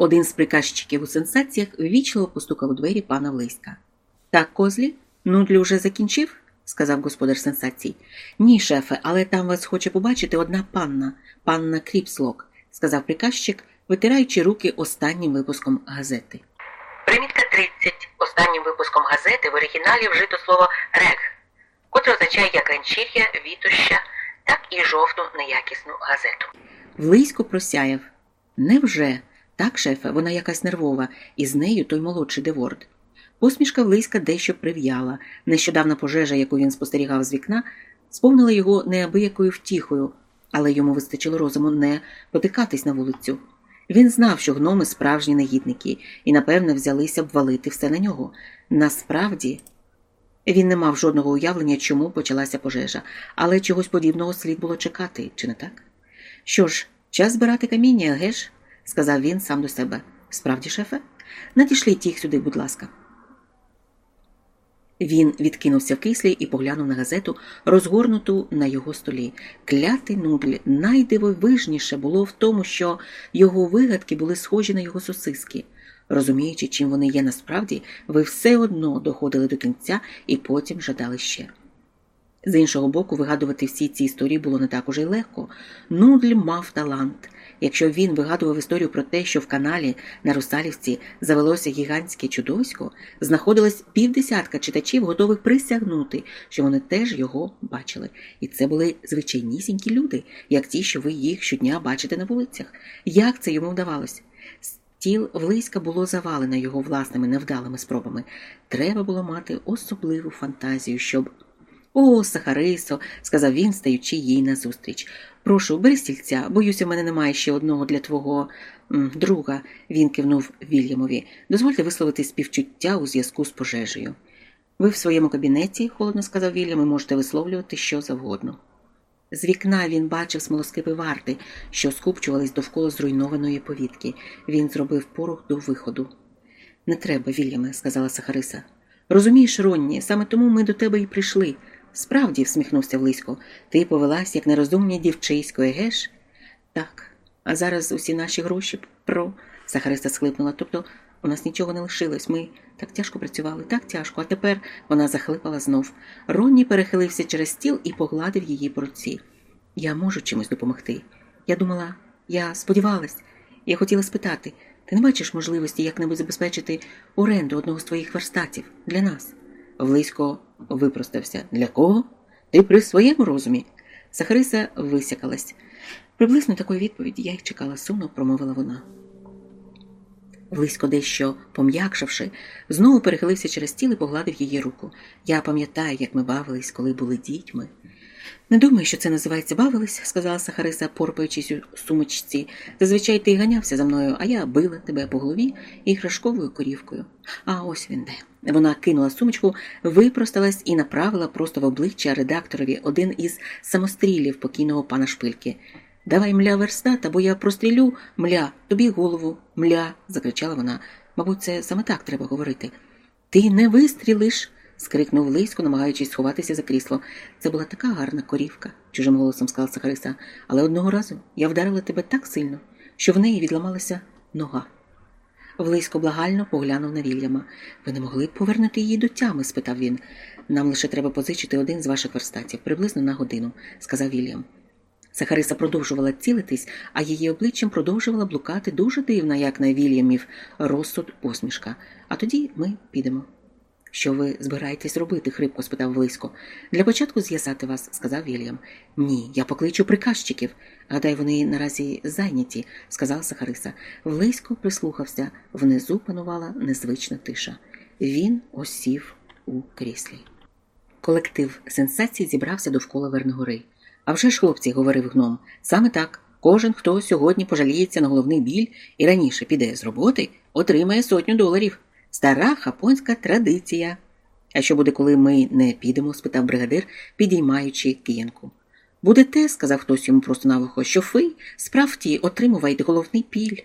Один з приказчиків у сенсаціях ввічливо постукав у двері пана Влиська. Так, козлі, нудлі уже закінчив? сказав господар сенсацій. Ні, шефе, але там вас хоче побачити одна панна, панна Кріпслок, сказав приказчик, витираючи руки останнім випуском газети. Примітка 30. Останнім випуском газети в оригіналі вжито слово рег, котре означає як ганчір'я, вітоща, так і жовту неякісну газету. Влисько просяяв. Невже? Так, шефе, вона якась нервова, і з нею той молодший Деворд. Посмішка Влиська дещо прив'яла. Нещодавна пожежа, яку він спостерігав з вікна, сповнила його неабиякою втіхою, але йому вистачило розуму не потикатись на вулицю. Він знав, що гноми справжні негідники, і, напевно, взялися б валити все на нього. Насправді, він не мав жодного уявлення, чому почалася пожежа, але чогось подібного слід було чекати, чи не так? Що ж, час збирати каміння, геш? Сказав він сам до себе. Справді, шефе? Надішліть їх сюди, будь ласка. Він відкинувся в кислі і поглянув на газету, розгорнуту на його столі. Клятий нудль найдивовижніше було в тому, що його вигадки були схожі на його сосиски. Розуміючи, чим вони є насправді, ви все одно доходили до кінця і потім жадали ще. З іншого боку, вигадувати всі ці історії було не так уже й легко. Нудль мав талант. Якщо він вигадував історію про те, що в каналі на Русалівці завелося гігантське чудовисько, знаходилось півдесятка читачів, готових присягнути, що вони теж його бачили. І це були звичайнісінькі люди, як ті, що ви їх щодня бачите на вулицях. Як це йому вдавалось? Стіл влиська було завалено його власними невдалими спробами. Треба було мати особливу фантазію, щоб. О, Сахарисо, сказав він, стаючи їй назустріч. Прошу, бери стільця, боюся, в мене немає ще одного для твого друга, він кивнув Вільямові. Дозвольте висловити співчуття у зв'язку з пожежею. Ви в своєму кабінеті, холодно сказав Вільям, і можете висловлювати що завгодно. З вікна він бачив смолоскипи варти, що скупчувались довкола зруйнованої повітки. Він зробив порух до виходу. Не треба, Вільяме, сказала Сахариса. Розумієш, Ронні, саме тому ми до тебе і прийшли. Справді, всміхнувся Влисько, ти повелась, як нерозумні дівчисько, егеш? Так, а зараз усі наші гроші про. Сахариста схлипнула. Тобто у нас нічого не лишилось. Ми так тяжко працювали, так тяжко, а тепер вона захлипала знов. Ронні перехилився через стіл і погладив її по руці. Я можу чимось допомогти. Я думала, я сподівалась, я хотіла спитати, ти не бачиш можливості як-небудь забезпечити оренду одного з твоїх верстатів для нас? Влисько випростався. Для кого? Ти при своєму розумі? Сахариса висякалась. Приблизно такої відповіді я й чекала сумно, промовила вона. Близько дещо пом'якшавши, знову перехилився через стіл і погладив її руку. Я пам'ятаю, як ми бавились, коли були дітьми. Не думаю, що це називається бавились, сказала Сахариса, порпаючись у сумочці. Зазвичай ти ганявся за мною, а я била тебе по голові іграшковою корівкою. А ось він де. Вона кинула сумочку, випросталась і направила просто в обличчя редакторові один із самострілів покійного пана Шпильки. Давай мля верстат, або я прострілю мля, тобі голову, мля, закричала вона. Мабуть, це саме так треба говорити. Ти не вистрілиш скрикнув Лисько, намагаючись сховатися за крісло. Це була така гарна корівка, чужим голосом сказала Сахариса, але одного разу я вдарила тебе так сильно, що в неї відламалася нога. Влисько благально поглянув на Вільяма. Ви не могли б повернути її до тями? спитав він. Нам лише треба позичити один з ваших верстатів, приблизно на годину, сказав Вільям. Сахариса продовжувала цілитись, а її обличчям продовжувала блукати дуже дивна, як на Вільямів, розсуд посмішка. А тоді ми підемо. Що ви збираєтесь робити? хрипко спитав Влисько. Для початку з'ясати вас, сказав Вільям. Ні, я покличу приказчиків. Гадай, вони наразі зайняті, сказала Сахариса. Влисько прислухався. Внизу панувала незвична тиша. Він осів у кріслі. Колектив сенсацій зібрався довкола Верногори. А вже ж, хлопці, говорив гном, саме так. Кожен, хто сьогодні пожаліється на головний біль і раніше піде з роботи, отримає сотню доларів. Стара хапонська традиція. А що буде, коли ми не підемо? спитав бригадир, підіймаючи киянку. Буде те, сказав хтось йому просто на вухо, що ви справді отримуваєте головний піль.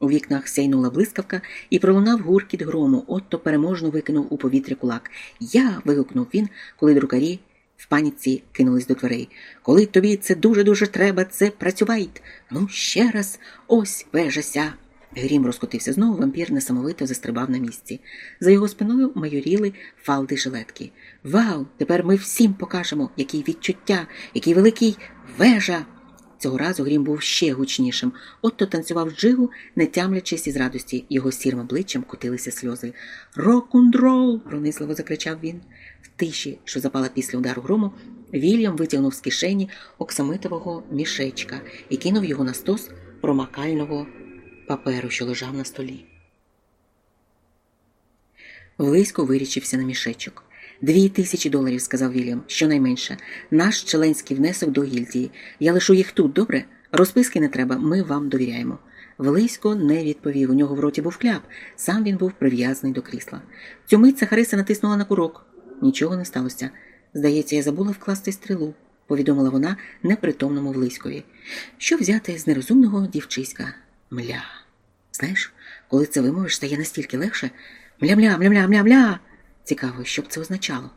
У вікнах сяйнула блискавка і пролунав гуркіт грому, отто переможно викинув у повітря кулак. Я. вигукнув він, коли друкарі в паніці кинулись до дверей. Коли тобі це дуже-дуже треба, це працювайте. Ну, ще раз ось вежася. Грім розкотився знову, вампір несамовито застрибав на місці. За його спиною майоріли фалди жилетки. Вау! Тепер ми всім покажемо, який відчуття, який великий вежа. Цього разу грім був ще гучнішим. Отто танцював джигу, не тямлячись із радості. Його сірим обличчям котилися сльози. Рок-н-рол! пронизливо закричав він. В тиші, що запала після удару грому, Вільям витягнув з кишені оксамитового мішечка і кинув його на стос промакального паперу, що лежав на столі. Близько вирічився на мішечок. Дві тисячі доларів, сказав Вільям, щонайменше. Наш членський внесок до гільдії. Я лишу їх тут, добре? Розписки не треба, ми вам довіряємо. Велисько не відповів. У нього в роті був кляп, сам він був прив'язаний до крісла. Цю мить Сахариса натиснула на курок. Нічого не сталося. Здається, я забула вкласти стрілу, повідомила вона непритомному Влиськові. Що взяти з нерозумного дівчиська? Мля. Знаєш, коли це вимовиш, стає настільки легше. Мля-мля, мля-мля, мля-мля. Цікаво, що б це означало.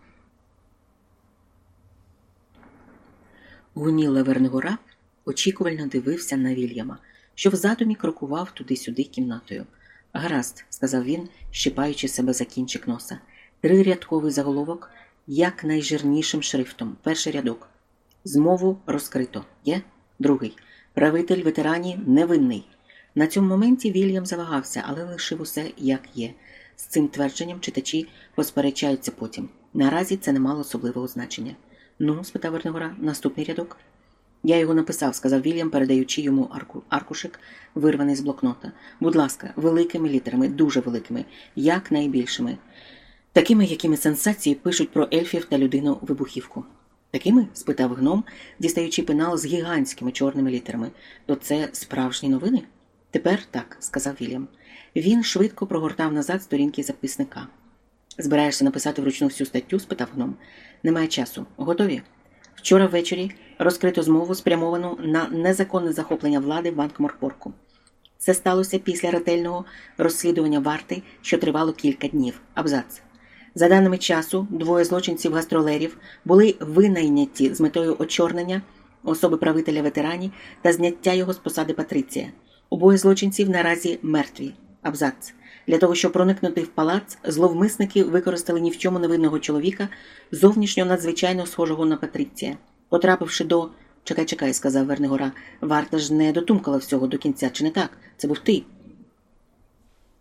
Гуніла Вернигора очікувально дивився на Вільяма, що в задумі крокував туди-сюди кімнатою. Гаразд, сказав він, щипаючи себе за кінчик носа. Трирядковий заголовок як найжирнішим шрифтом. Перший рядок. Змову розкрито. Є? Другий. Правитель ветерані невинний. На цьому моменті Вільям завагався, але лишив усе як є. З цим твердженням читачі посперечаються потім. Наразі це не мало особливого значення. Ну, спитав Вернигора, наступний рядок. Я його написав, сказав Вільям, передаючи йому арку, аркушик, вирваний з блокнота. Будь ласка, великими літерами, дуже великими, як найбільшими. Такими, якими сенсації пишуть про ельфів та людину вибухівку. Такими? спитав гном, дістаючи пенал з гігантськими чорними літерами. То це справжні новини? Тепер так, сказав Вільям. Він швидко прогортав назад сторінки записника. Збираєшся написати вручну всю статтю? спитав гном. Немає часу. Готові? Вчора ввечері розкрито змову, спрямовану на незаконне захоплення влади в Анкморпорку. Це сталося після ретельного розслідування варти, що тривало кілька днів. Абзац. За даними часу, двоє злочинців гастролерів були винайняті з метою очорнення особи правителя ветерані та зняття його з посади Патриція. Обоє злочинців наразі мертві. Абзац. Для того, щоб проникнути в палац, зловмисники використали ні в чому невинного чоловіка, зовнішньо надзвичайно схожого на Патриція. Потрапивши до. Чекай, чекай, сказав Вернигора. Варта ж не дотумкала всього до кінця, чи не так? Це був ти.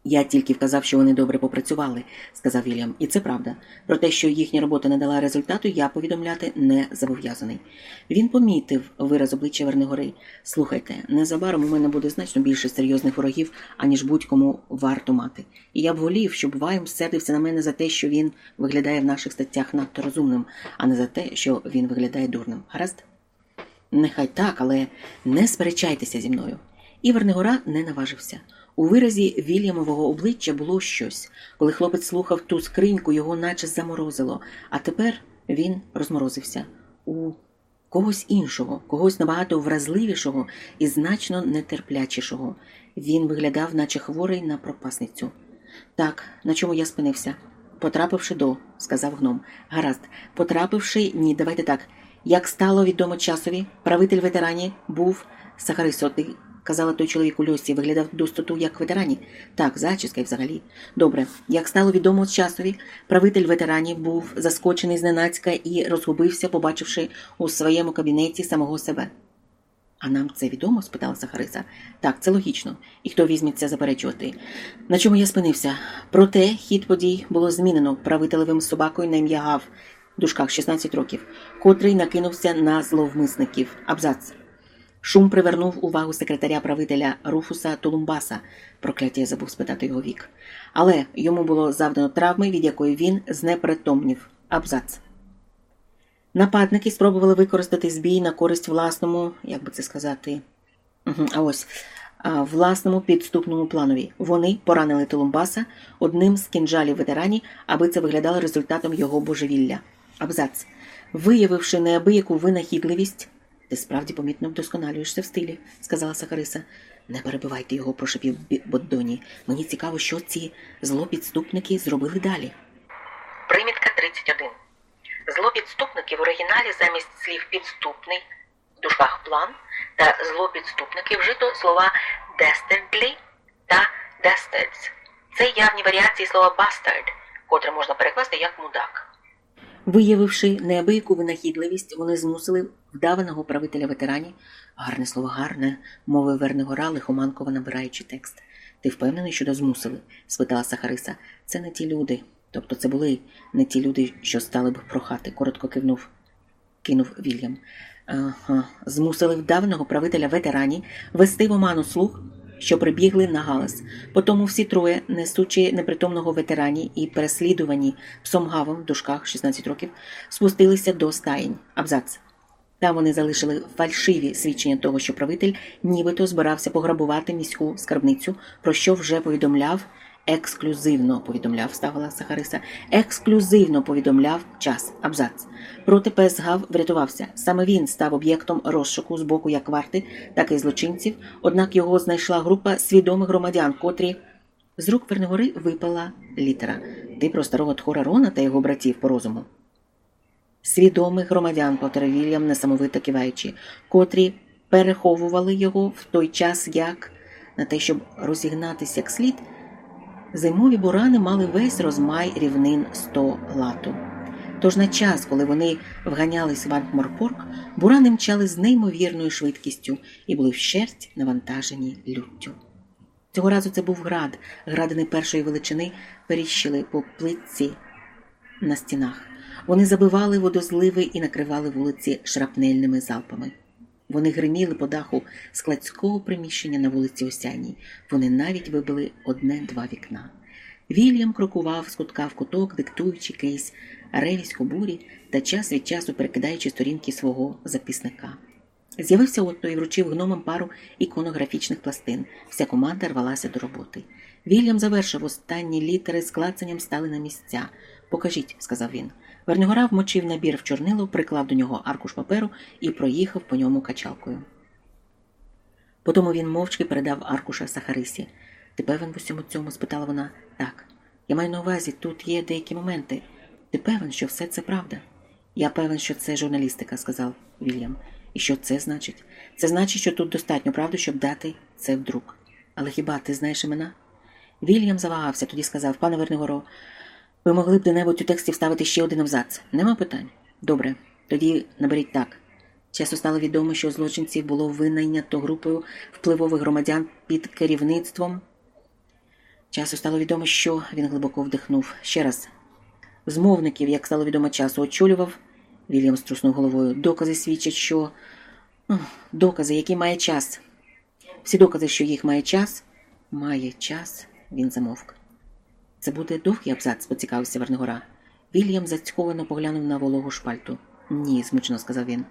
Я тільки вказав, що вони добре попрацювали, сказав Вільям, і це правда. Про те, що їхня робота не дала результату, я повідомляти не зобов'язаний. Він помітив вираз обличчя Вернигори. Слухайте, незабаром у мене буде значно більше серйозних ворогів, аніж будь-кому варто мати. І я б волів, щоб Вайм сердився на мене за те, що він виглядає в наших статтях надто розумним, а не за те, що він виглядає дурним. Гаразд? Нехай так, але не сперечайтеся зі мною. І Вернигора не наважився. У виразі Вільямового обличчя було щось. Коли хлопець слухав ту скриньку, його наче заморозило, а тепер він розморозився у когось іншого, когось набагато вразливішого і значно нетерплячішого. Він виглядав, наче хворий на пропасницю. Так, на чому я спинився? Потрапивши до, сказав гном. Гаразд, потрапивши, ні, давайте так. Як стало відомо часові, правитель ветерані був Сахарисотий казала той чоловік у льосі, виглядав достоту як ветерані. Так, зачіска й взагалі. Добре, як стало відомо з часові, правитель ветеранів був заскочений зненацька і розгубився, побачивши у своєму кабінеті самого себе. А нам це відомо? спитала Сахариса. Так, це логічно. І хто візьметься заперечувати? На чому я спинився? Проте хід подій було змінено правителевим собакою на ім'я Гав, дужках 16 років, котрий накинувся на зловмисників. Абзац. Шум привернув увагу секретаря правителя Руфуса Тулумбаса, прокляття забув спитати його вік. Але йому було завдано травми, від якої він знепритомнів. Абзац. Нападники спробували використати збій на користь власному, як би це сказати, а ось власному підступному планові. Вони поранили Тулумбаса одним з кінжалів ветерані, аби це виглядало результатом його божевілля. Абзац. Виявивши неабияку винахідливість. Ти справді помітно вдосконалюєшся в стилі, сказала Сахариса. Не перебивайте його, прошепів Боддоні. Мені цікаво, що ці злопідступники зробили далі. Примітка 31. Злопідступники в оригіналі замість слів підступний в дужках план та злопідступники вжито слова дестентлі та наявні варіації слова bastard, котре можна перекласти як мудак. Виявивши неабияку винахідливість, вони змусили вдаваного правителя ветерані, гарне слово гарне, мовив Вернигора, лихоманково набираючи текст. Ти впевнений, що змусили? спитала Сахариса. Це не ті люди. Тобто це були не ті люди, що стали б прохати, коротко кивнув, кинув Вільям. Ага. Змусили вдаваного правителя ветерані вести в оману слух що прибігли на галас. Потому всі троє, несучи непритомного ветерані і переслідувані псом гавом в дужках 16 років, спустилися до стаєнь. Абзац. Там вони залишили фальшиві свідчення того, що правитель нібито збирався пограбувати міську скарбницю, про що вже повідомляв ексклюзивно повідомляв, ставила Сахариса, ексклюзивно повідомляв час, абзац. Проте пес Гав врятувався. Саме він став об'єктом розшуку з боку як варти, так і злочинців. Однак його знайшла група свідомих громадян, котрі з рук Вернигори випала літера. Ти про старого Тхора Рона та його братів по розуму. Свідомих громадян, повторив Вільям, несамовито киваючи, котрі переховували його в той час, як на те, щоб розігнатися як слід. Зимові бурани мали весь розмай рівнин 100 лату. Тож на час, коли вони вганялись в Анкморпорк, бурани мчали з неймовірною швидкістю і були вщерть навантажені люттю. Цього разу це був град, градини першої величини періщили по плитці на стінах. Вони забивали водозливи і накривали вулиці шрапнельними залпами. Вони гриміли по даху складського приміщення на вулиці Осяній. Вони навіть вибили одне-два вікна. Вільям крокував з кутка в куток, диктуючи кейс ревіську бурі та час від часу перекидаючи сторінки свого записника. З'явився Отто і вручив гномам пару іконографічних пластин. Вся команда рвалася до роботи. Вільям завершив останні літери з клацанням стали на місця. Покажіть, сказав він. Вернигора вмочив набір в чорнило, приклав до нього аркуш паперу і проїхав по ньому качалкою. Потому він мовчки передав аркуша Сахарисі. Ти певен в усьому цьому? спитала вона. Так. Я маю на увазі, тут є деякі моменти. Ти певен, що все це правда? Я певен, що це журналістика, сказав Вільям. І що це значить? Це значить, що тут достатньо правди, щоб дати це вдруг. Але хіба ти знаєш імена? Вільям завагався, тоді сказав, пане Вернигоро, ви могли б де-небудь у тексті вставити ще один абзац. Нема питань? Добре, тоді наберіть так. Часу стало відомо, що злочинців було винайнято групою впливових громадян під керівництвом. Часу стало відомо, що він глибоко вдихнув. Ще раз. Змовників, як стало відомо часу, очолював. Вільям струснув головою. Докази свідчать, що. Докази, які має час. Всі докази, що їх має час, має час, він замовк. Це буде довгий абзац, поцікавився Вернигора. Вільям зацьковано поглянув на вологу шпальту. Ні, змучено сказав він.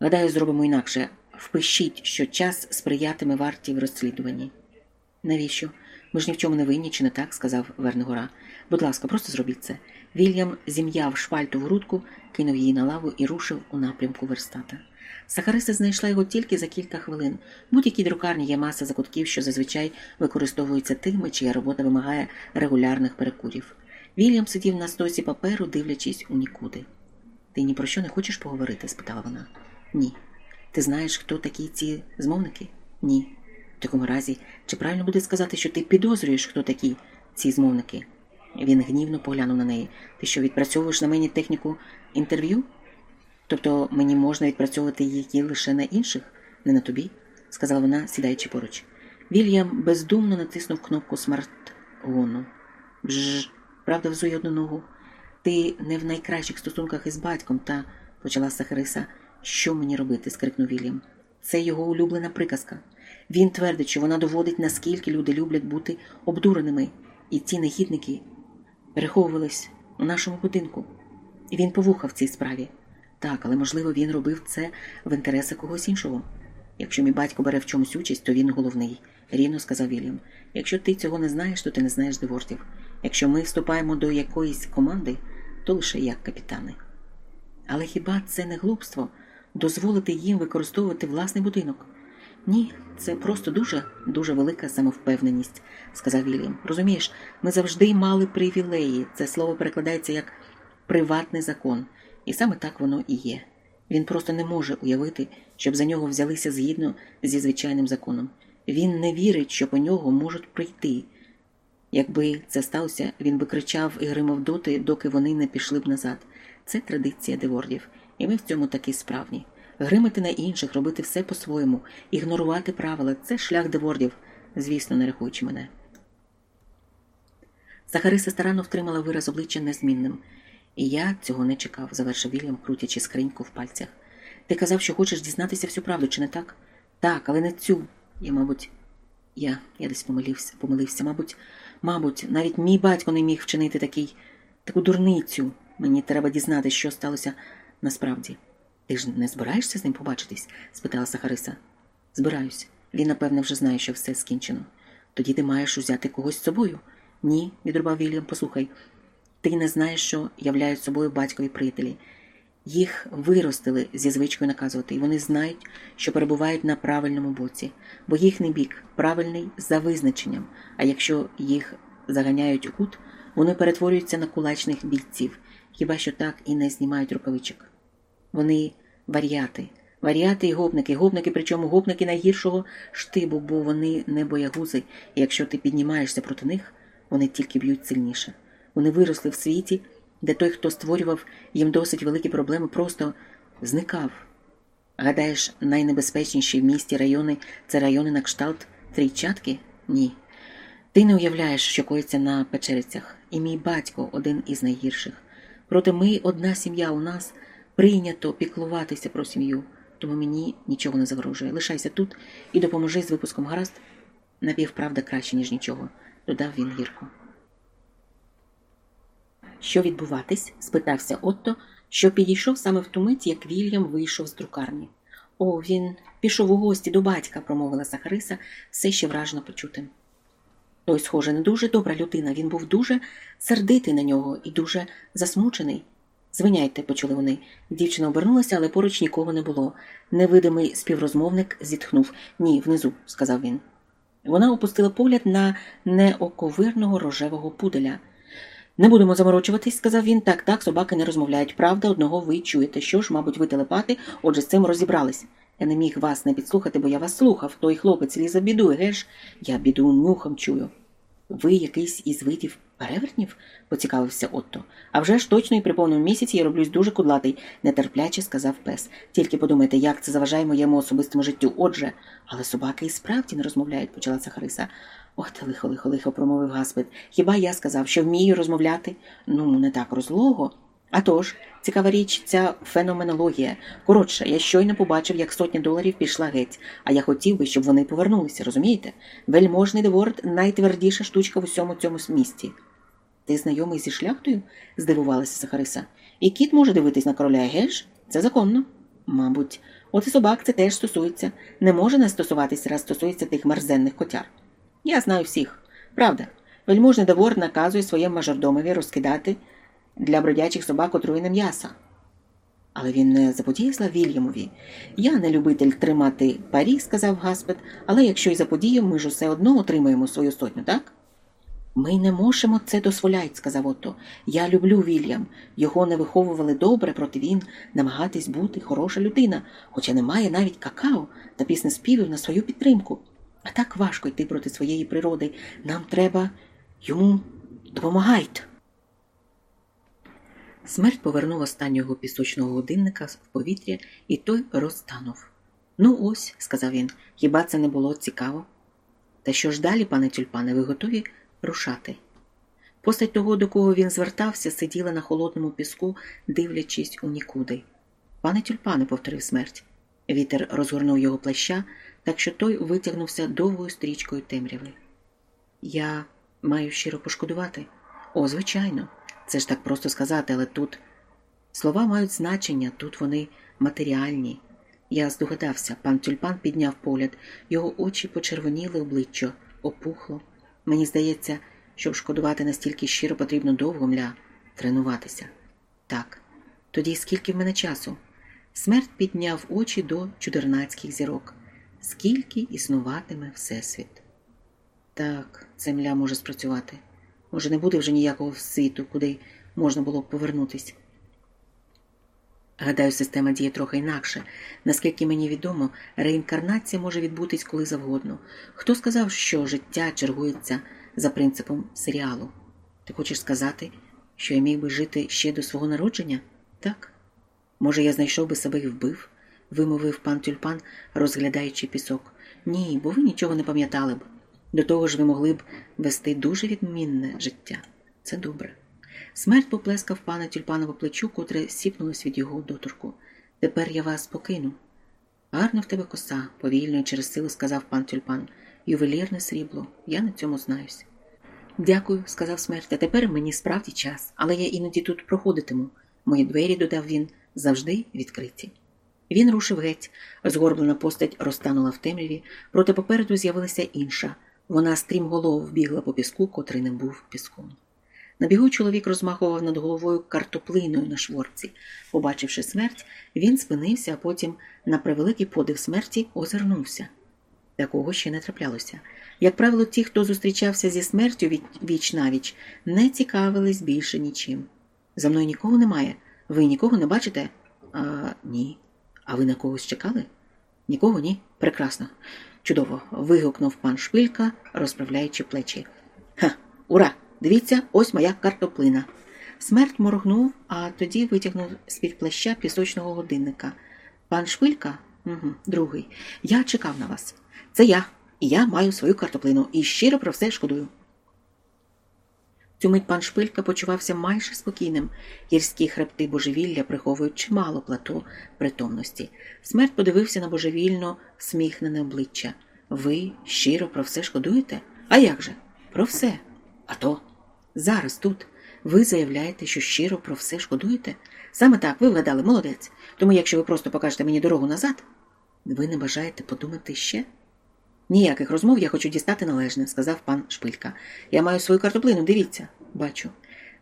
Гадаю, зробимо інакше. Впишіть, що час сприятиме варті в розслідуванні. Навіщо? Ми ж ні в чому не винні, чи не так, сказав Вернигора. Будь ласка, просто зробіть це. Вільям зім'яв шпальту в грудку, кинув її на лаву і рушив у напрямку верстата. Сахариса знайшла його тільки за кілька хвилин. Будь-якій друкарні є маса закутків, що зазвичай використовуються тими, чия робота вимагає регулярних перекурів. Вільям сидів на стосі паперу, дивлячись у нікуди. Ти ні про що не хочеш поговорити? спитала вона. Ні. Ти знаєш, хто такі ці змовники? Ні. В такому разі, чи правильно буде сказати, що ти підозрюєш, хто такі ці змовники? Він гнівно поглянув на неї. Ти що відпрацьовуєш на мені техніку інтерв'ю? Тобто мені можна відпрацьовувати її лише на інших, не на тобі, сказала вона, сідаючи поруч. Вільям бездумно натиснув кнопку смарт-гону. Бжж, правда, взує одну ногу. Ти не в найкращих стосунках із батьком, та, почала Сахариса. Що мені робити? скрикнув Вільям. Це його улюблена приказка. Він твердить, що вона доводить, наскільки люди люблять бути обдуреними, і ці негідники переховувались у нашому будинку. І він повухав цій справі. Так, але можливо він робив це в інтересах когось іншого. Якщо мій батько бере в чомусь участь, то він головний, рівно сказав Вільям. Якщо ти цього не знаєш, то ти не знаєш девортів. Якщо ми вступаємо до якоїсь команди, то лише як капітани. Але хіба це не глупство дозволити їм використовувати власний будинок? Ні, це просто дуже дуже велика самовпевненість, сказав Вільям. Розумієш, ми завжди мали привілеї. Це слово перекладається як приватний закон. І саме так воно і є. Він просто не може уявити, щоб за нього взялися згідно зі звичайним законом. Він не вірить, що по нього можуть прийти. Якби це сталося, він би кричав і гримав доти, доки вони не пішли б назад. Це традиція девордів, і ми в цьому таки справні. Гримати на інших, робити все по-своєму, ігнорувати правила це шлях девордів, звісно, не рахуючи мене. Захариса старанно втримала вираз обличчя незмінним. І я цього не чекав, завершив Вільям, крутячи скриньку в пальцях. Ти казав, що хочеш дізнатися всю правду, чи не так? Так, але не цю. Я, мабуть, я я десь помилився, помилився. Мабуть, мабуть, навіть мій батько не міг вчинити такий, таку дурницю. Мені треба дізнатися, що сталося насправді. Ти ж не збираєшся з ним побачитись? спитала Сахариса. Збираюсь. Він, напевне, вже знає, що все скінчено. Тоді ти маєш узяти когось з собою. Ні, відрубав Вільям, послухай. Ти не знаєш, що являють собою батькові приятелі. Їх виростили зі звичкою наказувати, і вони знають, що перебувають на правильному боці, бо їхній бік правильний за визначенням, а якщо їх заганяють у кут, вони перетворюються на кулачних бійців, хіба що так і не знімають рукавичок. Вони варіати, варіати і гопники, гопники, причому гопники найгіршого штибу, бо вони не боягузи, і якщо ти піднімаєшся проти них, вони тільки б'ють сильніше. Вони виросли в світі, де той, хто створював їм досить великі проблеми, просто зникав. Гадаєш, найнебезпечніші в місті райони це райони на кшталт Трійчатки? Ні. Ти не уявляєш, що коїться на печерицях, і мій батько один із найгірших. Проте ми, одна сім'я у нас, прийнято піклуватися про сім'ю, тому мені нічого не загрожує. Лишайся тут і допоможи з випуском гаразд. Напівправда краще, ніж нічого, додав він гірко. Що відбуватись? спитався Отто, що підійшов саме в ту мить, як Вільям вийшов з друкарні. О, він пішов у гості до батька, промовила Сахариса, все ще вражено почутим. Той, схоже, не дуже добра людина. Він був дуже сердитий на нього і дуже засмучений. Звиняйте, почули вони. Дівчина обернулася, але поруч нікого не було. Невидимий співрозмовник зітхнув. Ні, внизу, сказав він. Вона опустила погляд на неоковирного рожевого пуделя. Не будемо заморочуватись, сказав він. Так, так, собаки не розмовляють. Правда, одного ви чуєте. Що ж, мабуть, ви телепати, отже, з цим розібрались. Я не міг вас не підслухати, бо я вас слухав. Той хлопець ліза біду, геш? Я біду нюхом чую. Ви якийсь із видів перевертнів? поцікавився Отто. А вже ж точно і при повному місяці я роблюсь дуже кудлатий, нетерпляче сказав пес. Тільки подумайте, як це заважає моєму особистому життю. Отже, але собаки і справді не розмовляють, почала Сахариса. От лихо, лихо, лихо, промовив Гаспет. Хіба я сказав, що вмію розмовляти? Ну, не так розлого. А тож, цікава річ, ця феноменологія. Коротше, я щойно побачив, як сотня доларів пішла геть, а я хотів би, щоб вони повернулися, розумієте? Вельможний деворд найтвердіша штучка в усьому цьому місті. Ти знайомий зі шляхтою? здивувалася Сахариса. І кіт може дивитись на короля геш? Це законно. Мабуть, от і собак це теж стосується. Не може не стосуватися, раз стосується тих мерзенних котяр. Я знаю всіх. Правда, вельможний девор наказує своєму мажордомові розкидати для бродячих собак отруєне м'яса. Але він не заподіяв Вільямові. Я не любитель тримати парі, сказав Гаспет, але якщо й заподіяв, ми ж усе одно отримаємо свою сотню, так? Ми не можемо це дозволяти, сказав Отто. Я люблю Вільям. Його не виховували добре, проте він намагатись бути хороша людина, хоча не має навіть какао та пісне співів на свою підтримку. А так важко йти проти своєї природи. Нам треба йому допомагайте. Смерть повернув останнього пісочного годинника в повітря, і той розтанув. Ну, ось, сказав він, хіба це не було цікаво? Та що ж далі, пане тюльпане, ви готові рушати? Постать того, до кого він звертався, сиділа на холодному піску, дивлячись у нікуди. Пане тюльпане, повторив смерть. Вітер розгорнув його плаща, так що той витягнувся довгою стрічкою темряви. Я маю щиро пошкодувати. О, звичайно, це ж так просто сказати, але тут слова мають значення, тут вони матеріальні. Я здогадався, пан тюльпан підняв погляд, його очі почервоніли обличчя, опухло. Мені здається, щоб шкодувати настільки щиро потрібно довго мля тренуватися. Так, тоді скільки в мене часу? Смерть підняв очі до чудернацьких зірок. Скільки існуватиме Всесвіт? Так, земля може спрацювати. Може, не буде вже ніякого світу, куди можна було б повернутися. Гадаю, система діє трохи інакше. Наскільки мені відомо, реінкарнація може відбутись коли завгодно. Хто сказав, що життя чергується за принципом серіалу. Ти хочеш сказати, що я міг би жити ще до свого народження? Так? Може, я знайшов би себе і вбив, вимовив пан тюльпан, розглядаючи пісок. Ні, бо ви нічого не пам'ятали б. До того ж, ви могли б вести дуже відмінне життя. Це добре. Смерть поплескав пана тюльпана плечу, котре сіпнулось від його доторку. Тепер я вас покину. Гарна в тебе коса, повільно і через силу сказав пан тюльпан. Ювелірне срібло, я на цьому знаюсь. Дякую, сказав смерть, а тепер мені справді час, але я іноді тут проходитиму. Мої двері, додав він, завжди відкриті. Він рушив геть, згорблена постать розтанула в темряві, проте попереду з'явилася інша. Вона стрімголов бігла по піску, котрий не був піском. На бігу чоловік розмахував над головою картоплиною на шворці. Побачивши смерть, він спинився, а потім, на превеликий подив смерті, озирнувся. Такого ще не траплялося. Як правило, ті, хто зустрічався зі смертю віч навіч, не цікавились більше нічим. За мною нікого немає. Ви нікого не бачите? А, Ні. А ви на когось чекали? Нікого, ні? Прекрасно. Чудово. вигукнув пан Шпилька, розправляючи плечі. Ха, ура! Дивіться, ось моя картоплина. Смерть моргнув, а тоді витягнув з-під плаща пісочного годинника. Пан Шпилька, Угу, другий, я чекав на вас. Це я, і я маю свою картоплину і щиро про все шкодую. Цю мить пан Шпилька почувався майже спокійним. Гірські хребти божевілля приховують чимало плато притомності. Смерть подивився на божевільно сміхнене обличчя. Ви щиро про все шкодуєте? А як же? Про все. А то зараз тут ви заявляєте, що щиро про все шкодуєте? Саме так, ви вгадали, молодець. Тому якщо ви просто покажете мені дорогу назад, ви не бажаєте подумати ще? Ніяких розмов я хочу дістати належне, сказав пан Шпилька. Я маю свою картоплину, дивіться, бачу.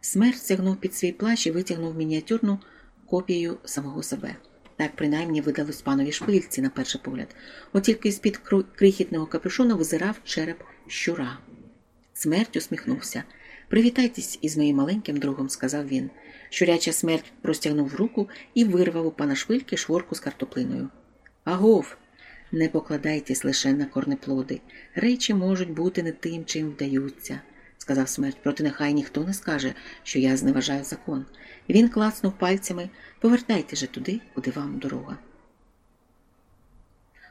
Смерть стягнув під свій плащ і витягнув мініатюрну копію самого себе. Так принаймні видалось панові шпильці на перший погляд. От тільки з-під крихітного капюшона визирав череп щура. Смерть усміхнувся. Привітайтесь із моїм маленьким другом, сказав він. Щуряча смерть простягнув руку і вирвав у пана швильки шворку з картоплиною. Агов, не покладайтесь лише на корнеплоди. Речі можуть бути не тим, чим вдаються, сказав смерть, проте нехай ніхто не скаже, що я зневажаю закон. Він клацнув пальцями повертайте же туди, куди вам дорога.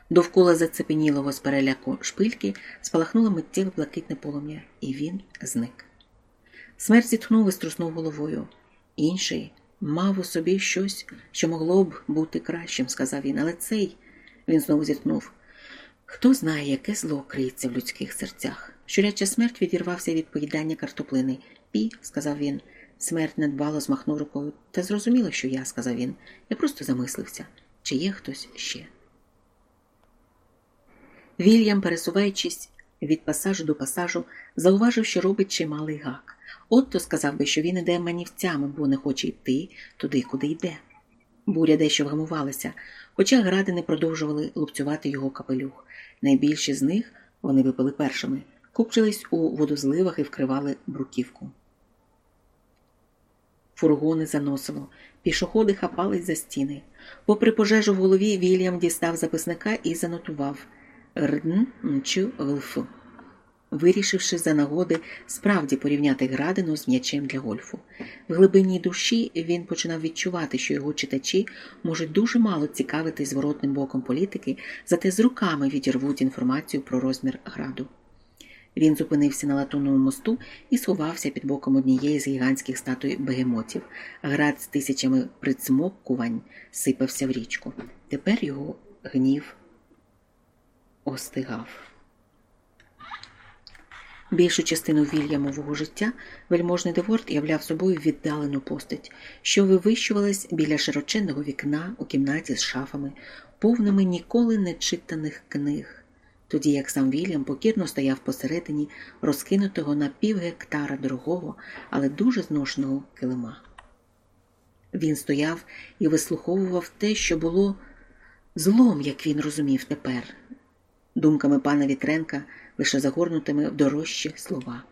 Довкола зацепенілого з переляку шпильки спалахнуло миттєве блакитне полум'я, і він зник. Смерть зітхнув і струснув головою. Інший мав у собі щось, що могло б бути кращим, сказав він, але цей він знову зітхнув. Хто знає, яке зло криється в людських серцях. Щуряча смерть відірвався від поїдання картоплини. Пі, сказав він. Смерть недбало змахнув рукою. Та зрозуміло, що я, сказав він. Я просто замислився, чи є хтось ще. Вільям, пересуваючись від пасажу до пасажу, зауважив, що робить чималий гак. Отто сказав би, що він іде манівцями, бо не хоче йти туди, куди йде. Буря дещо вгамувалася, хоча гради не продовжували лупцювати його капелюх. Найбільші з них вони випили першими, купчились у водозливах і вкривали бруківку. Фургони заносило, пішоходи хапались за стіни. Попри пожежу в голові, Вільям дістав записника і занотував Рдн Мчу Глфу вирішивши за нагоди справді порівняти градину з м'ячем для гольфу. В глибині душі він починав відчувати, що його читачі можуть дуже мало цікавити зворотним боком політики, зате з руками відірвуть інформацію про розмір граду. Він зупинився на латунному мосту і сховався під боком однієї з гігантських статуй бегемотів. Град з тисячами прицмоккувань сипався в річку. Тепер його гнів остигав. Більшу частину Вільямового життя вельможний Деворт являв собою віддалену постать, що вивищувалась біля широченного вікна у кімнаті з шафами, повними ніколи не читаних книг, тоді як сам Вільям покірно стояв посередині розкинутого на пів гектара дорогого, але дуже зношеного килима. Він стояв і вислуховував те, що було злом, як він розумів тепер. Думками пана Вітренка лише загорнутими в дорожчі слова.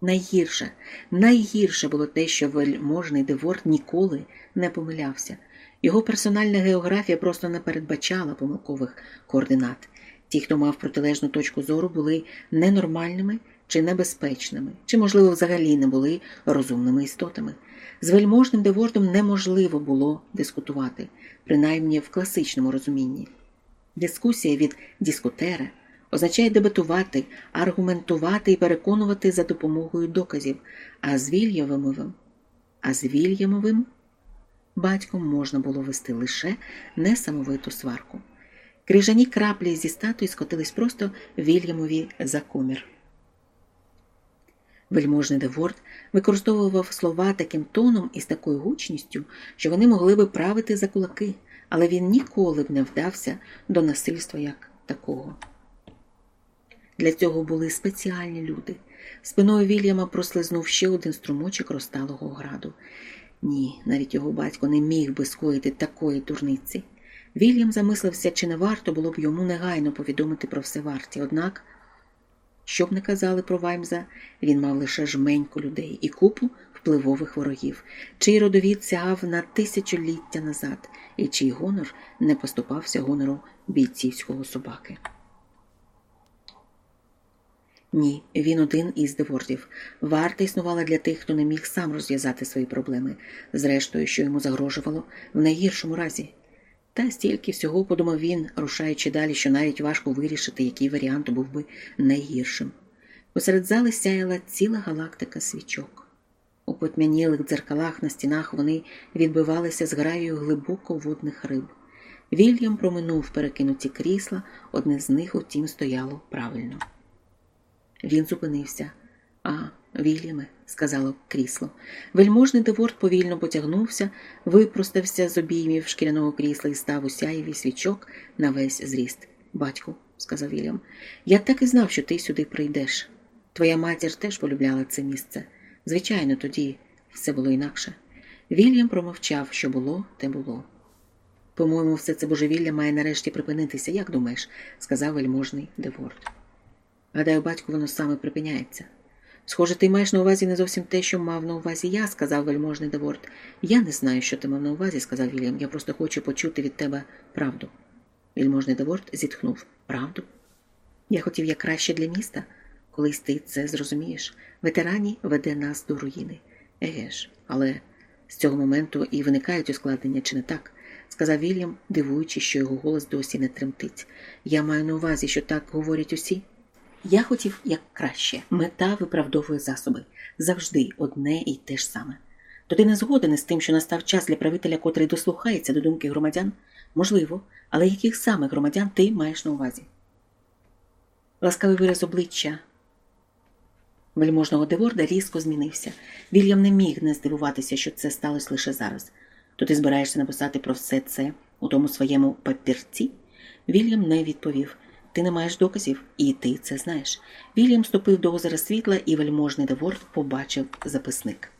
Найгірше, найгірше було те, що вельможний Деворт ніколи не помилявся. Його персональна географія просто не передбачала помилкових координат. Ті, хто мав протилежну точку зору, були ненормальними чи небезпечними, чи, можливо, взагалі не були розумними істотами. З вельможним девордом неможливо було дискутувати, принаймні в класичному розумінні. Дискусія від дискутера означає дебатувати, аргументувати і переконувати за допомогою доказів, а з Вільямовим, а з Вільямовим батьком можна було вести лише несамовиту сварку. Крижані краплі зі статуї скотились просто Вільямові за комір. Вельможний Деворд використовував слова таким тоном і з такою гучністю, що вони могли би правити за кулаки, але він ніколи б не вдався до насильства як такого. Для цього були спеціальні люди. Спиною Вільяма прослизнув ще один струмочок розталого граду. Ні, навіть його батько не міг би скоїти такої дурниці. Вільям замислився, чи не варто було б йому негайно повідомити про все варті. Однак, що б не казали про Ваймза, він мав лише жменьку людей і купу впливових ворогів, чий родовід сягав на тисячоліття назад, і чий гонор не поступався гонору бійцівського собаки. Ні, він один із девордів. Варта існувала для тих, хто не міг сам розв'язати свої проблеми, зрештою, що йому загрожувало в найгіршому разі. Та стільки всього подумав він, рушаючи далі, що навіть важко вирішити, який варіант був би найгіршим. Посеред зали сяяла ціла галактика свічок. У потьмянілих дзеркалах на стінах вони відбивалися з граєю глибоко водних риб. Вільям проминув перекинуті крісла, одне з них, утім, стояло правильно. Він зупинився. А, Вільяме, сказало крісло. Вельможний Деворд повільно потягнувся, випростався з обіймів шкіряного крісла і став у сяєві свічок на весь зріст. Батьку, сказав Вільям, я так і знав, що ти сюди прийдеш. Твоя матір теж полюбляла це місце. Звичайно, тоді все було інакше. Вільям промовчав, що було, те було. По-моєму, все це божевілля має нарешті припинитися, як думаєш, сказав вельможний де Ворд. Гадаю, батько, воно саме припиняється. Схоже, ти маєш на увазі не зовсім те, що мав на увазі я, сказав вельможний де Ворд. Я не знаю, що ти мав на увазі, сказав Вільям. Я просто хочу почути від тебе правду. Вельможний де Ворд зітхнув. Правду? Я хотів як краще для міста. Колись ти це зрозумієш. Ветінарі веде нас до руїни. Еге ж, але з цього моменту і виникають ускладнення, чи не так? сказав Вільям, дивуючись, що його голос досі не тремтить. Я маю на увазі, що так говорять усі. Я хотів як краще. Мета виправдовує засоби завжди одне і те ж саме. То ти не згоден із тим, що настав час для правителя, котрий дослухається до думки громадян? Можливо, але яких саме громадян ти маєш на увазі? Ласкавий вираз обличчя вельможного Деворда різко змінився. Вільям не міг не здивуватися, що це сталося лише зараз. То ти збираєшся написати про все це у тому своєму папірці? Вільям не відповів. Ти не маєш доказів, і ти це знаєш. Вільям ступив до озера світла, і вельможний Деворд побачив записник.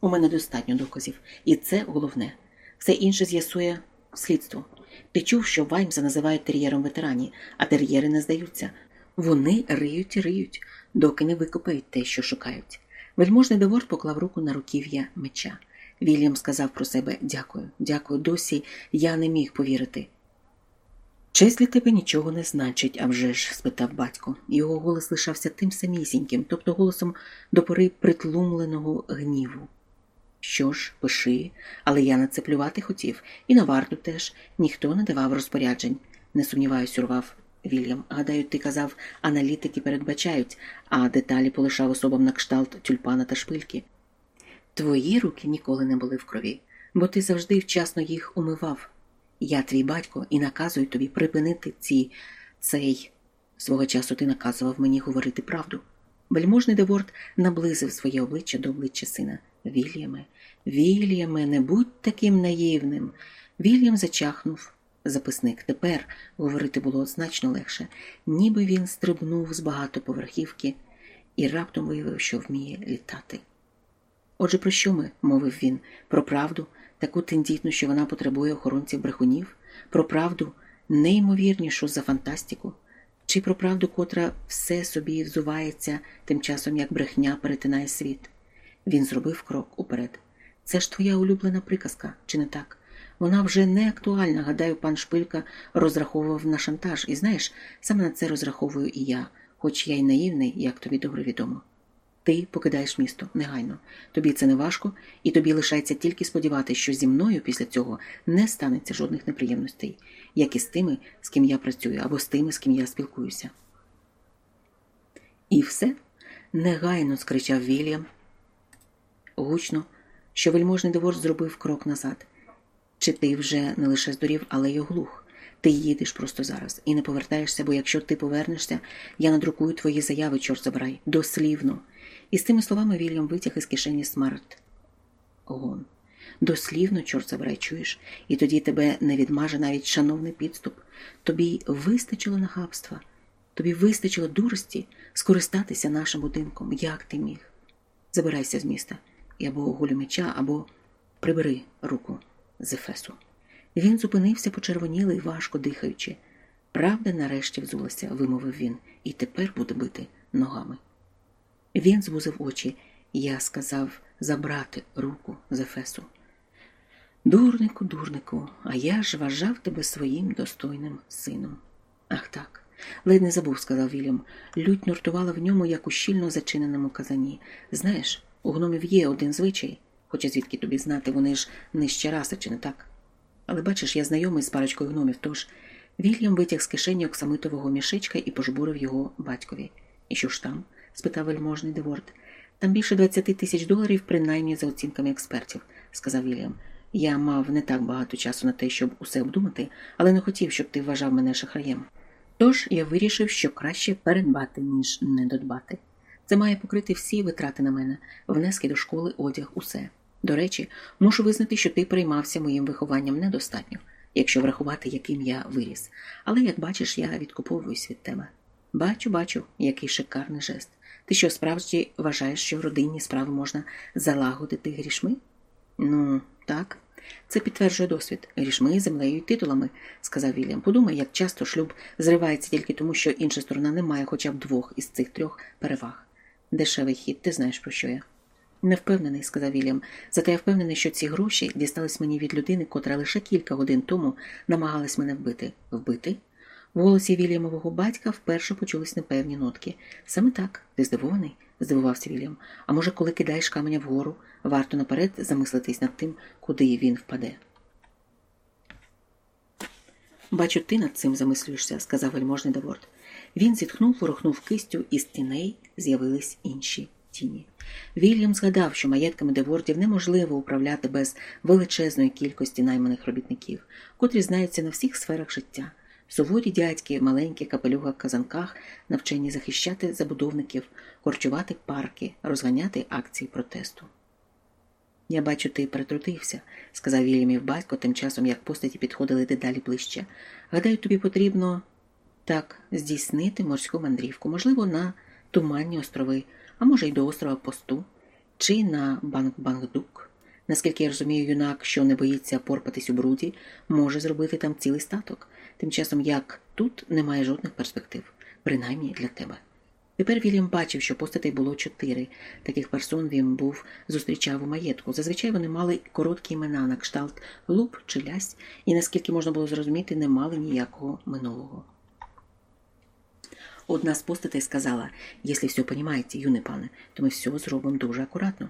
У мене достатньо доказів, і це головне. Все інше з'ясує слідство. Ти чув, що Ваймса називають тер'єром ветерані, а тер'єри не здаються. Вони риють і риють, доки не викопають те, що шукають. Вельможний Деворд поклав руку на руків'я меча. Вільям сказав про себе дякую, дякую, досі я не міг повірити. Честь для тебе нічого не значить, а вже ж? спитав батько. Його голос лишався тим самісіньким, тобто голосом до пори притлумленого гніву. Що ж, пиши, але я на це плювати хотів, і на варту теж ніхто не давав розпоряджень, не сумніваюсь, урвав Вільям. Гадаю, ти казав, аналітики передбачають, а деталі полишав особам на кшталт тюльпана та шпильки. Твої руки ніколи не були в крові, бо ти завжди вчасно їх умивав. Я твій батько і наказую тобі припинити ці цей. Свого часу ти наказував мені говорити правду. Вельможний Деворд наблизив своє обличчя до обличчя сина. Вільяме, Вільяме, не будь таким наївним. Вільям зачахнув записник. Тепер говорити було значно легше, ніби він стрибнув з багатоповерхівки і раптом виявив, що вміє літати. Отже, про що ми? мовив він, про правду, таку тендітну, що вона потребує охоронців брехунів, про правду неймовірнішу за фантастику, чи про правду, котра все собі взувається, тим часом як брехня перетинає світ. Він зробив крок уперед. Це ж твоя улюблена приказка, чи не так? Вона вже не актуальна. Гадаю, пан Шпилька розраховував на шантаж. І знаєш, саме на це розраховую і я. хоч я й наївний, як тобі добре відомо. Ти покидаєш місто негайно. Тобі це не важко, і тобі лишається тільки сподіватися, що зі мною після цього не станеться жодних неприємностей, як і з тими, з ким я працюю, або з тими, з ким я спілкуюся. І все негайно скричав Вільям. Гучно, що вельможний де Ворд зробив крок назад. Чи ти вже не лише здурів, але й оглух. Ти їдеш просто зараз і не повертаєшся, бо якщо ти повернешся, я надрукую твої заяви, чорт забирай, дослівно. І з тими словами Вільям витяг із кишені смарт. Гон. Дослівно, чорт забирай, чуєш, і тоді тебе не відмаже навіть шановний підступ. Тобі вистачило нахабства, тобі вистачило дурості скористатися нашим будинком. Як ти міг? Забирайся з міста і або гулю меча, або прибери руку з Ефесу. Він зупинився почервонілий, важко дихаючи. Правда нарешті взулася, вимовив він, і тепер буде бити ногами. Він звузив очі. Я сказав забрати руку з Ефесу. Дурнику, дурнику, а я ж вважав тебе своїм достойним сином. Ах так. Ледь не забув, сказав Вільям. Лють нуртувала в ньому, як у щільно зачиненому казані. Знаєш, у гномів є один звичай, хоча звідки тобі знати, вони ж нижче раси, чи не так? Але бачиш, я знайомий з парочкою гномів, тож Вільям витяг з кишені оксамитового мішечка і пожбурив його батькові. І що ж там? Спитав вельможний Деворд. Там більше 20 тисяч доларів, принаймні за оцінками експертів, сказав Вільям. Я мав не так багато часу на те, щоб усе обдумати, але не хотів, щоб ти вважав мене шахраєм. Тож я вирішив, що краще передбати, ніж не додбати. Це має покрити всі витрати на мене, внески до школи, одяг, усе. До речі, мушу визнати, що ти приймався моїм вихованням недостатньо, якщо врахувати, яким я виріс. Але, як бачиш, я відкуповуюсь від тебе. Бачу, бачу, який шикарний жест. Ти що справді вважаєш, що в родинні справи можна залагодити грішми? Ну, так. Це підтверджує досвід грішми, землею і титулами, сказав Вільям. Подумай, як часто шлюб зривається тільки тому, що інша сторона не має хоча б двох із цих трьох переваг. Дешевий хід, ти знаєш, про що я. Не впевнений, сказав Вільям. Зате я впевнений, що ці гроші дістались мені від людини, котра лише кілька годин тому намагалась мене вбити. Вбити? В голосі Вільямового батька вперше почулись непевні нотки. Саме так, ти здивований? здивувався Вільям. А може, коли кидаєш каменя вгору, варто наперед замислитись над тим, куди він впаде. Бачу, ти над цим замислюєшся, сказав вельможний Деворд. Він зітхнув, ворухнув кистю, і з тіней з'явились інші тіні. Вільям згадав, що маєтками Девордів неможливо управляти без величезної кількості найманих робітників, котрі знаються на всіх сферах життя. Суворі дядьки в маленьких капелюгах казанках навчені захищати забудовників, корчувати парки, розганяти акції протесту. Я бачу, ти притрудився, сказав Вільямів батько, тим часом як постаті підходили дедалі ближче. Гадаю, тобі потрібно так здійснити морську мандрівку, можливо, на Туманні острови, а може й до острова Посту, чи на Банг-Бангдук. Наскільки я розумію, юнак, що не боїться порпатись у бруді, може зробити там цілий статок, тим часом як тут немає жодних перспектив, принаймні для тебе. Тепер Вільям бачив, що постатей було чотири. Таких персон він був зустрічав у маєтку. Зазвичай вони мали короткі імена на кшталт луп чи лясь, і, наскільки можна було зрозуміти, не мали ніякого минулого. Одна з постатей сказала, якщо все понимаете, юний пане, то ми все зробимо дуже акуратно.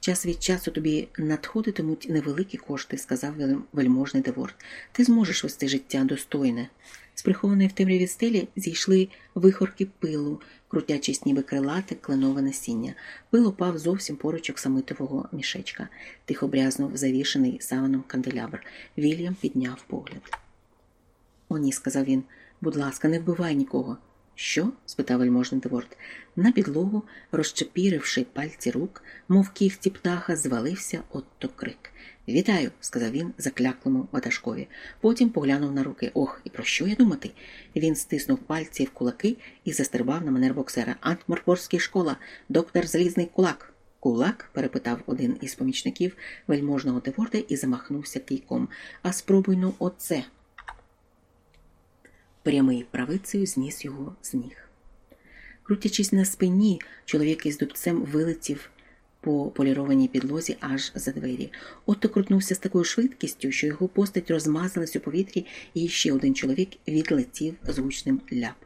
Час від часу тобі надходитимуть невеликі кошти, сказав вельможний Деворд. Ти зможеш вести життя достойне. З прихованої в темряві стелі зійшли вихорки пилу, крутячись, ніби крилате, кленове насіння. Пил упав зовсім поруч оксамитового мішечка. Тихо брязнув завішений саваном канделябр. Вільям підняв погляд. О, ні, сказав він. Будь ласка, не вбивай нікого. Що? спитав вельможний Деворд. На підлогу, розчепіривши пальці рук, мов кіхті птаха, звалився отто крик. Вітаю, сказав він закляклому ватажкові. Потім поглянув на руки. Ох, і про що я думати? Він стиснув пальці в кулаки і застрибав на манер боксера. Антморпорський школа, доктор Залізний кулак. Кулак? перепитав один із помічників вельможного Деворда і замахнувся кийком. А спробуй ну оце прямий правицею зніс його з ніг. Крутячись на спині, чоловік із дубцем вилетів по полірованій підлозі аж за двері. Отто крутнувся з такою швидкістю, що його постать розмазалась у повітрі, і ще один чоловік відлетів з гучним ляп.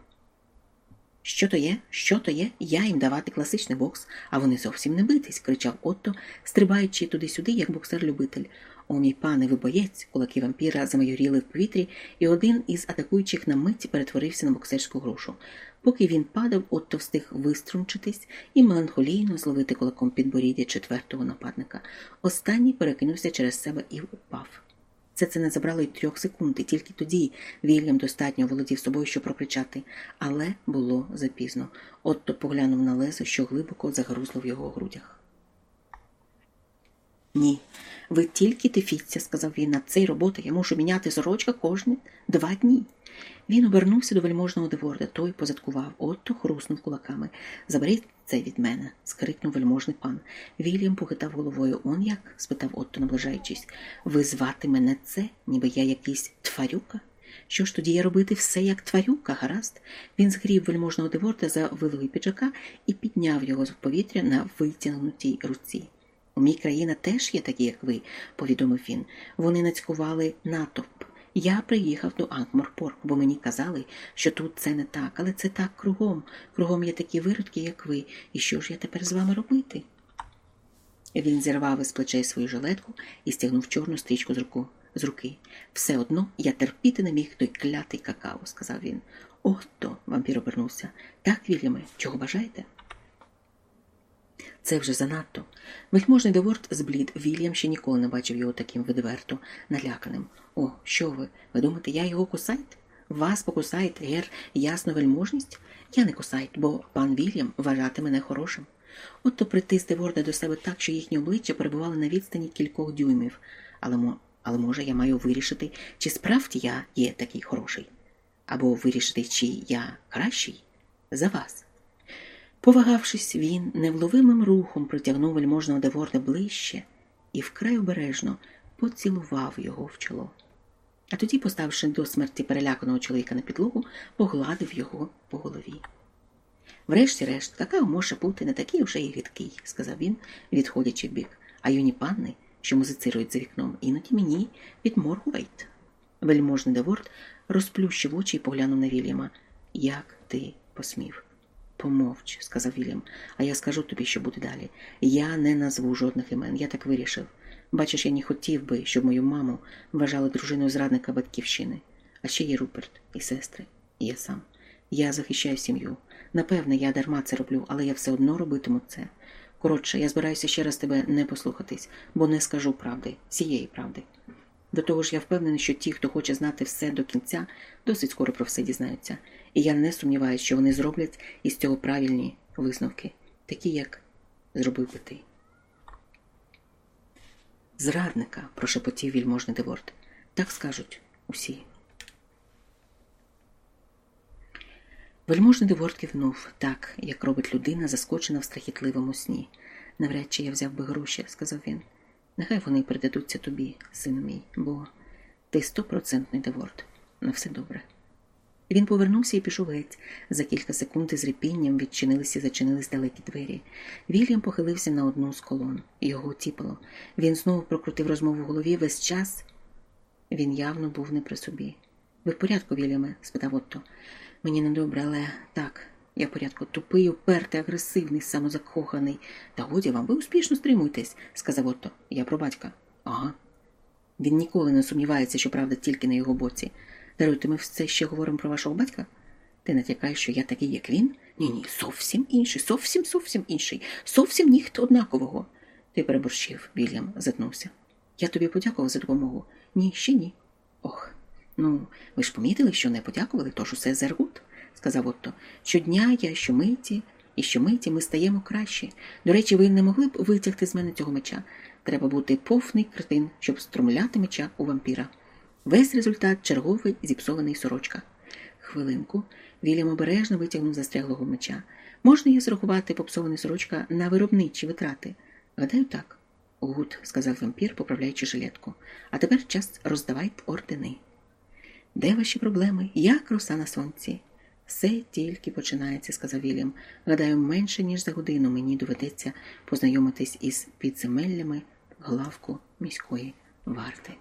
Що то є? Що то є? Я їм давати класичний бокс, а вони зовсім не битись, кричав Отто, стрибаючи туди-сюди, як боксер-любитель. О, мій пане, ви боєць, кулаки вампіра замайоріли в повітрі, і один із атакуючих на мить перетворився на боксерську грушу. Поки він падав, Отто встиг виструнчитись і меланхолійно зловити кулаком підборіддя четвертого нападника. Останній перекинувся через себе і впав. Це це не забрало й трьох секунд, і тільки тоді Вільям достатньо володів собою, щоб прокричати, але було запізно. Отто поглянув на лезо, що глибоко загрузло в його грудях. Ні, ви тільки тифіться, сказав він. На цей роботи я мушу міняти сорочка кожні два дні. Він обернувся до вельможного деворда, той позадкував, отто хруснув кулаками. Заберіть це від мене, скрикнув вельможний пан. Вільям похитав головою. Он як? спитав Отто, наближаючись. Ви звати мене це, ніби я якийсь тварюка? Що ж тоді я робити все як тварюка, гаразд? Він згрів вельможного деворда за вилоги піджака і підняв його з повітря на витягнутій руці. У мій країна теж є такі, як ви, повідомив він. Вони нацькували натовп. Я приїхав до Анкморпорк, бо мені казали, що тут це не так, але це так кругом. Кругом є такі виродки, як ви, і що ж я тепер з вами робити? Він зірвав із плечей свою жилетку і стягнув чорну стрічку з руку. З руки. Все одно я терпіти не міг той клятий какао, сказав він. Ото, вампір обернувся. Так, Вільяме, чого бажаєте? Це вже занадто. Вельможний Деворт зблід. Вільям ще ніколи не бачив його таким відверто, наляканим. О, що ви? Ви думаєте, я його кусайт? Вас покусаєт гер ясну вельможність? Я не кусайт, бо пан Вільям вважати мене хорошим. Отто притис Деворда до себе так, що їхні обличчя перебували на відстані кількох дюймів. Але, але може, я маю вирішити, чи справді я є такий хороший, або вирішити, чи я кращий за вас. Повагавшись, він невловимим рухом притягнув вельможного Деворда ближче і вкрай обережно поцілував його в чоло. А тоді, поставивши до смерті переляканого чоловіка на підлогу, погладив його по голові. Врешті-решт, какао може бути не такий уже і гидкий, сказав він, відходячи в бік, а юні панни, що музицирують за вікном, іноді мені підморгують. Вельможний Деворд розплющив очі і поглянув на Вільяма. Як ти посмів? Помовч, сказав Вільям, а я скажу тобі, що буде далі. Я не назву жодних імен, я так вирішив. Бачиш, я не хотів би, щоб мою маму вважали дружиною зрадника батьківщини. А ще є Руперт і сестри, і я сам. Я захищаю сім'ю. Напевне, я дарма це роблю, але я все одно робитиму це. Коротше, я збираюся ще раз тебе не послухатись, бо не скажу правди, цієї правди. До того ж, я впевнений, що ті, хто хоче знати все до кінця, досить скоро про все дізнаються. І я не сумніваюся, що вони зроблять із цього правильні висновки, такі, як зробив би ти. Зрадника, прошепотів вільможний Деворт. Так скажуть усі. Вельможний Деворт кивнув так, як робить людина, заскочена в страхітливому сні. Навряд чи я взяв би гроші, сказав він. Нехай вони передадуться тобі, сину мій, бо ти стопроцентний Деворт. На все добре. Він повернувся і пішов геть. За кілька секунд із репінням відчинилися і зачинились далекі двері. Вільям похилився на одну з колон. Його тіпало. Він знову прокрутив розмову в голові весь час. Він явно був не при собі. Ви в порядку, Вільяме? спитав Отто. Мені недобре, але так, я в порядку. Тупий, упертий, агресивний, самозакоханий. Та годі вам, ви успішно стримуєтесь, сказав Отто. Я про батька. Ага. Він ніколи не сумнівається, що правда тільки на його боці. Даруйте, ми все ще говоримо про вашого батька? Ти натякаєш, що я такий, як він? Ні, ні, зовсім інший, зовсім зовсім інший, зовсім ніхто однакового. Ти переборщив, Вільям затнувся. Я тобі подякував за допомогу. Ні, ще ні. Ох, ну, ви ж помітили, що не подякували, тож усе зергут, сказав Отто. Щодня я щомиті, і щомиті ми стаємо краще. До речі, ви не могли б витягти з мене цього меча. Треба бути повний кретин, щоб струмляти меча у вампіра. Весь результат черговий зіпсований сорочка. Хвилинку Вільям обережно витягнув застряглого меча. Можна є зрахувати попсований сорочка на виробничі витрати? Гадаю, так. Гуд, сказав вампір, поправляючи жилетку. А тепер час роздавайте ордени. Де ваші проблеми? Як роса на сонці? Все тільки починається, сказав Вільям. Гадаю, менше ніж за годину мені доведеться познайомитись із підземеллями главку міської варти.